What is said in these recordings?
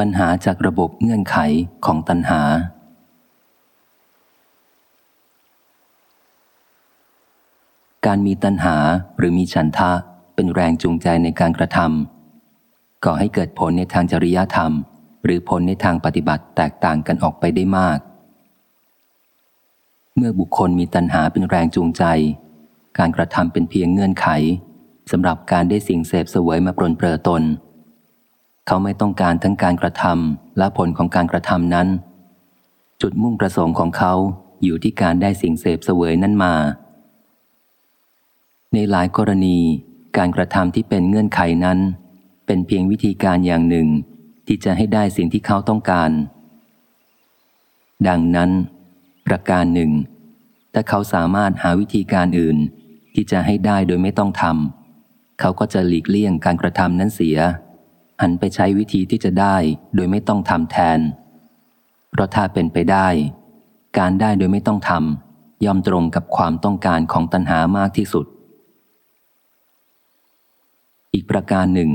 ปัญหาจากระบบเงื่อนไขของตัณหา การมีตัณหาหรือมีฉันทะเป็นแรงจูงใจในการกระทำก่อให้เกิดผลในทางจริยธรรม หรือผลในทางปฏิบัติแตกต่างกันออกไปได้มาก เมื่อบุคคลมีตัณหาเป็นแรงจูงใจ การกระทำเป็นเพียงเงื่อนไขสำหรับการได้สิ่งเสพเสวยมาปรนเปรอตน เขาไม่ต้องการทั้งการกระทำและผลของการกระทำนั้น จุดมุ่งประสงค์ของเขาอยู่ที่การได้สิ่งเสพเสวยนั้นมา ในหลายกรณี การกระทำที่เป็นเงื่อนไขนั้น เป็นเพียงวิธีการอย่างหนึ่ง ที่จะให้ได้สิ่งที่เขาต้องการ ดังนั้น ประการหนึ่ง ถ้าเขาสามารถหาวิธีการอื่น ที่จะให้ได้โดยไม่ต้องทำเขาก็จะหลีกเลี่ยงการกระทำนั้นเสีย หันไปใช้วิธีที่จะได้โดยไม่ต้องทำแทน เพราะถ้าเป็นไปได้ การได้โดยไม่ต้องทำย่อมตรงกับความต้องการของตัณหามากที่สุด อีกประการหนึ่ง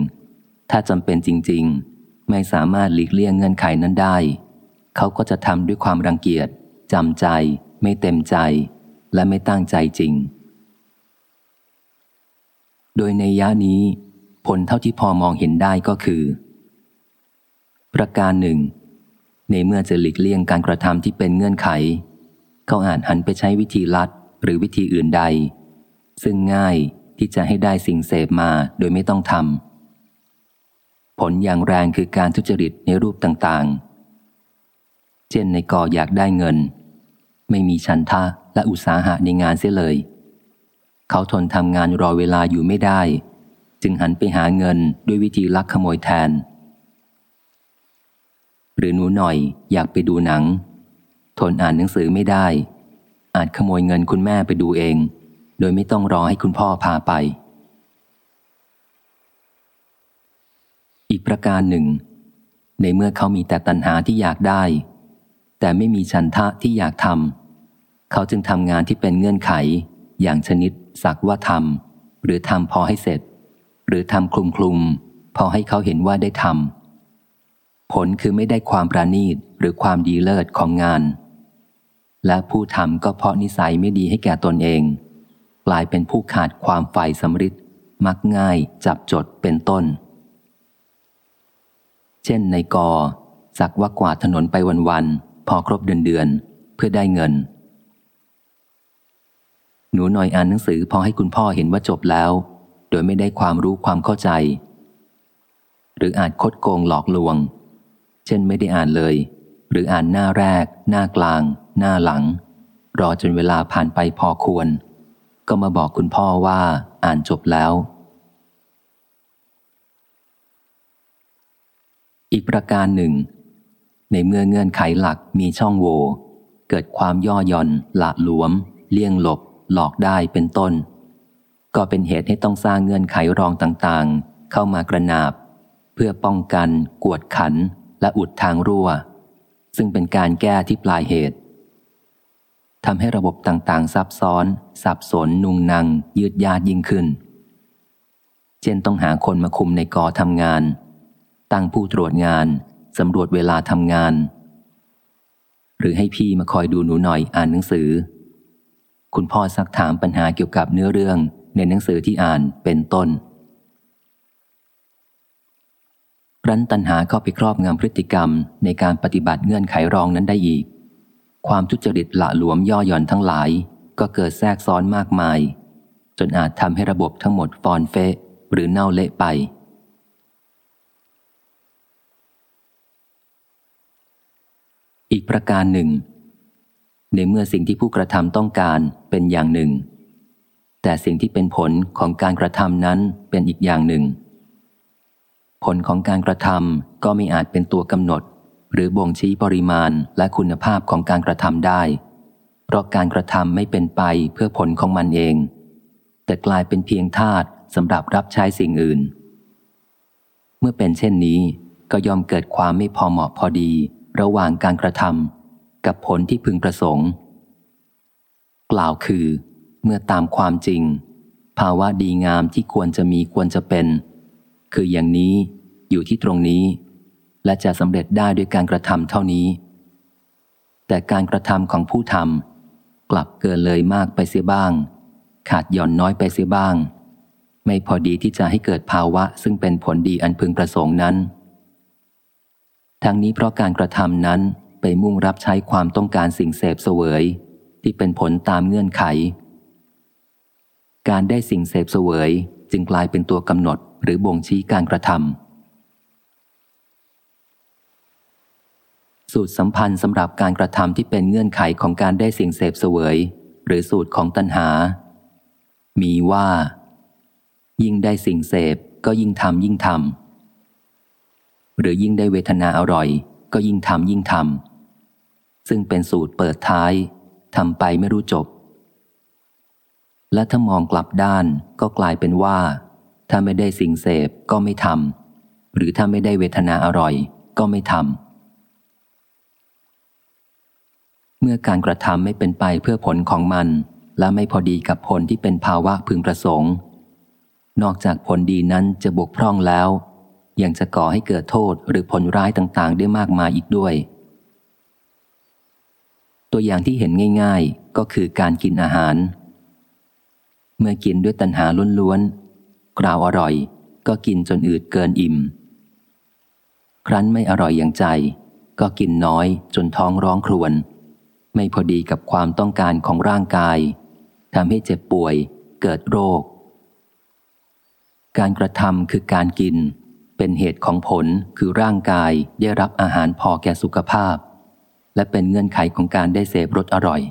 ถ้าจำเป็นจริง ๆ ไม่สามารถหลีกเลี่ยงเงื่อนไขนั้นได้ เขาก็จะทำด้วยความรังเกียจจำใจ ไม่เต็มใจ และไม่ตั้งใจจริง โดยในยะนี้ ผลเท่าที่พอมองเห็นได้ก็คือ ประการหนึ่ง ในเมื่อจะหลีกเลี่ยงการกระทำที่เป็นเงื่อนไข เขาอาจหันไปใช้วิธีลัดหรือวิธีอื่นใด ซึ่งง่ายที่จะให้ได้สิ่งเสพมาโดยไม่ต้องทำผลอย่างแรงคือการทุจริตในรูปต่างๆ เช่นในกออยากได้เงิน ไม่มีชันทะและอุตสาหะในงานเสียเลย เขาทนทำงานรอเวลาอยู่ไม่ได้ จึงหันไปหาเงินด้วยวิธีลักขโมยแทน หรือหนูหน่อยอยากไปดูหนัง ทนอ่านหนังสือไม่ได้ อาจขโมยเงินคุณแม่ไปดูเอง โดยไม่ต้องรอให้คุณพ่อพาไป อีกประการหนึ่ง ในเมื่อเขามีแต่ตัณหาที่อยากได้ แต่ไม่มีฉันทะที่อยากทำเขาจึงทำงานที่เป็นเงื่อนไข อย่างชนิดสักว่าทำหรือทำพอให้เสร็จ หรือทำคลุมคลุมพอให้เขาเห็นว่าได้ทำผลคือไม่ได้ความประณีตหรือความดีเลิศของงาน และผู้ทำก็เพราะนิสัยไม่ดีให้แก่ตนเอง กลายเป็นผู้ขาดความใฝ่สำริดมักง่ายจับจดเป็นต้น เช่นในกอสักว่ากวาดถนนไปวันๆพอครบเดือนเดือนเพื่อได้เงิน หนูหน่อยอ่านหนังสือพอให้คุณพ่อเห็นว่าจบแล้ว โดยไม่ได้ความรู้ความเข้าใจ หรืออาจคดโกงหลอกลวง เช่นไม่ได้อ่านเลย หรืออ่านหน้าแรก หน้ากลาง หน้าหลัง รอจนเวลาผ่านไปพอควร ก็มาบอกคุณพ่อว่าอ่านจบแล้ว อีกประการหนึ่ง ในเมื่อเงื่อนไขหลักมีช่องโหว่เกิดความย่อหย่อน หละหลวม เลี่ยงหลบ หลอกได้เป็นต้น ก็เป็นเหตุให้ต้องสร้างเงื่อนไขรองต่างๆ เข้ามากระนาบ เพื่อป้องกัน กวดขัน และอุดทางรั่ว ซึ่งเป็นการแก้ที่ปลายเหตุทำให้ระบบต่างๆ ซับซ้อน สับสน นุงนัง ยืดยาดยิ่งขึ้น เช่นต้องหาคนมาคุมในกอทำงาน ตั้งผู้ตรวจงานสำรวจเวลาทำงาน หรือให้พี่มาคอยดูหนูหน่อยอ่านหนังสือ คุณพ่อซักถามปัญหาเกี่ยวกับเนื้อเรื่อง ในหนังสือที่อ่านเป็นต้นรั้นตัณหาเข้าไปครอบงำพฤติกรรมในการปฏิบัติเงื่อนไขรองนั้นได้อีก ความทุจริตละหลวมย่อหย่อนทั้งหลาย ก็เกิดแทรกซ้อนมากมาย จนอาจทำให้ระบบทั้งหมดฟอนเฟะหรือเน่าเละไป อีกประการหนึ่ง ในเมื่อสิ่งที่ผู้กระทำต้องการเป็นอย่างหนึ่ง แต่สิ่งที่เป็นผลของการกระทำนั้นเป็นอีกอย่างหนึ่ง ผลของการกระทำก็ไม่อาจเป็นตัวกำหนด หรือบ่งชี้ปริมาณและคุณภาพของการกระทำได้ เพราะการกระทำไม่เป็นไปเพื่อผลของมันเอง แต่กลายเป็นเพียงธาตุสำหรับรับใช้สิ่งอื่น เมื่อเป็นเช่นนี้ก็ยอมเกิดความไม่พอเหมาะพอดี ระหว่างการกระทำกับผลที่พึงประสงค์ กล่าวคือ เมื่อตามความจริง ภาวะดีงามที่ควรจะมีควรจะเป็น คืออย่างนี้อยู่ที่ตรงนี้ และจะสำเร็จได้ด้วยการกระทำเท่านี้ แต่การกระทำของผู้ทำกลับเกินเลยมากไปเสียบ้าง ขาดหย่อนน้อยไปเสียบ้าง ไม่พอดีที่จะให้เกิดภาวะซึ่งเป็นผลดีอันพึงประสงค์นั้น ทั้งนี้เพราะการกระทำนั้นไปมุ่งรับใช้ความต้องการสิ่งเสพเสวย ที่เป็นผลตามเงื่อนไข การได้สิ่งเสพเสวย จึงกลายเป็นตัวกำหนดหรือบ่งชี้การกระทำสูตรสัมพันธ์สำหรับการกระทำที่เป็นเงื่อนไขของการได้สิ่งเสพเสวย หรือสูตรของตัณหา มีว่า ยิ่งได้สิ่งเสพก็ยิ่งทำยิ่งทำหรือยิ่งได้เวทนาอร่อย ก็ยิ่งทำยิ่งทำซึ่งเป็นสูตรเปิดท้ายทำไปไม่รู้จบ และถ้ามองกลับด้านก็กลายเป็นว่า ถ้าไม่ได้สิ่งเสพก็ไม่ทำหรือถ้าไม่ได้เวทนาอร่อยก็ไม่ทำเมื่อการกระทำไม่เป็นไปเพื่อผลของมัน และไม่พอดีกับผลที่เป็นภาวะพึงประสงค์ นอกจากผลดีนั้นจะบกพร่องแล้ว ยังจะก่อให้เกิดโทษหรือผลร้ายต่างๆ ได้มากมายอีกด้วย ตัวอย่างที่เห็นง่าย ๆ ก็คือการกินอาหาร เมื่อกินด้วยตัณหาล้วนๆกล่าวอร่อย ก็กินจนอืดเกินอิ่ม ครั้นไม่อร่อยอย่างใจ ก็กินน้อยจนท้องร้องครวญไม่พอดีกับความต้องการของร่างกายทำให้เจ็บป่วย เกิดโรค การกระทำคือการกิน เป็นเหตุของผลคือร่างกายได้รับอาหารพอแก่สุขภาพ และเป็นเงื่อนไขของการได้เสพรสอร่อย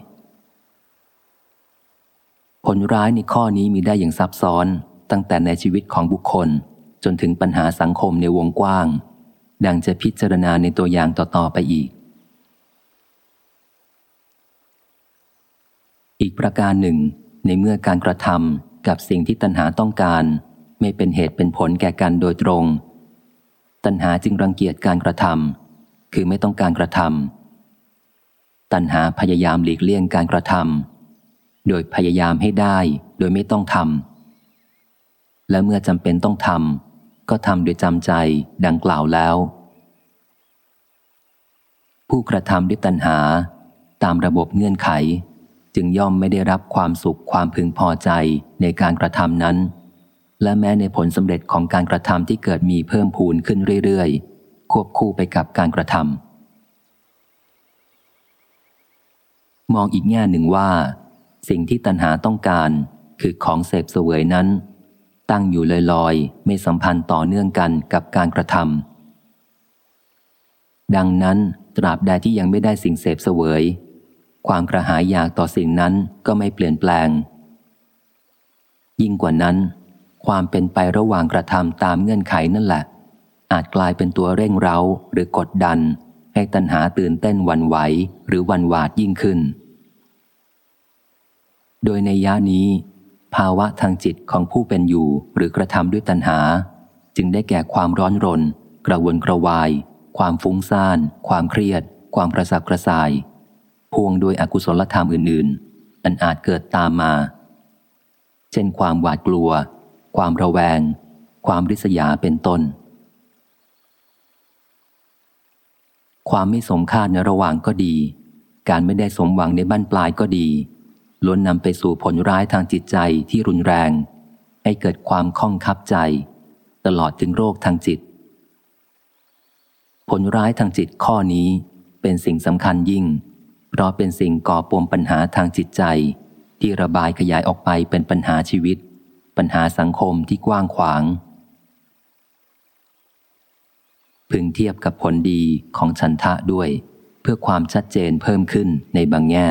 ผลร้ายในข้อนี้มีได้อย่างซับซ้อนตั้งแต่ในชีวิตของบุคคล จนถึงปัญหาสังคมในวงกว้าง ดังจะพิจารณาในตัวอย่างต่อ ๆ ไปอีก อีกประการหนึ่ง ในเมื่อการกระทำกับสิ่งที่ตัณหาต้องการ ไม่เป็นเหตุเป็นผลแก่กันโดยตรง ตัณหาจึงรังเกียจการกระทำคือไม่ต้องการกระทำตัณหาพยายามหลีกเลี่ยงการกระทำ โดยพยายามให้ได้โดยไม่ต้องทำ และเมื่อจำเป็นต้องทำก็ทำโดยจำใจดังกล่าวแล้ว ผู้กระทำด้วยตัณหาตามระบบเงื่อนไข จึงย่อมไม่ได้รับความสุขความพึงพอใจในการกระทำนั้น และแม้ในผลสำเร็จของการกระทำที่เกิดมีเพิ่มพูนขึ้นเรื่อยๆ ควบคู่ไปกับการกระทำมองอีกแง่หนึ่งว่า สิ่งที่ตัณหาต้องการ คือของเสพเสวยนั้น ตั้งอยู่ลอยๆไม่สัมพันธ์ต่อเนื่องกันกับการกระทำดังนั้นตราบใดที่ยังไม่ได้สิ่งเสพเสวย ความกระหายอยากต่อสิ่งนั้นก็ไม่เปลี่ยนแปลง ยิ่งกว่านั้น ความเป็นไประหว่างกระทำตามเงื่อนไขนั่นแหละ อาจกลายเป็นตัวเร่งเร้าหรือกดดัน ให้ตัณหาตื่นเต้นวันไหวหรือวันหวาดยิ่งขึ้น โดยในย่านี้ ภาวะทางจิตของผู้เป็นอยู่หรือกระทำด้วยตัณหา จึงได้แก่ความร้อนรน กระวนกระวาย ความฟุ้งซ่าน ความเครียด ความกระสับกระส่าย พวงโดยอกุศลธรรมอื่น ๆ อันอาจเกิดตามมา เช่นความหวาดกลัว ความระแวง ความริษยาเป็นต้นความไม่สมคาดในระหว่างก็ดี การไม่ได้สมหวังในบ้านปลายก็ดี ล้วนนำไปสู่ผลร้ายทางจิตใจที่รุนแรง ให้เกิดความข้องคับใจ ตลอดถึงโรคทางจิต ผลร้ายทางจิตข้อนี้เป็นสิ่งสำคัญยิ่ง เพราะเป็นสิ่งก่อปมปัญหาทางจิตใจ ที่ระบายขยายออกไปเป็นปัญหาชีวิต ปัญหาสังคมที่กว้างขวาง พึงเทียบกับผลดีของฉันทะด้วย เพื่อความชัดเจนเพิ่มขึ้นในบางแง่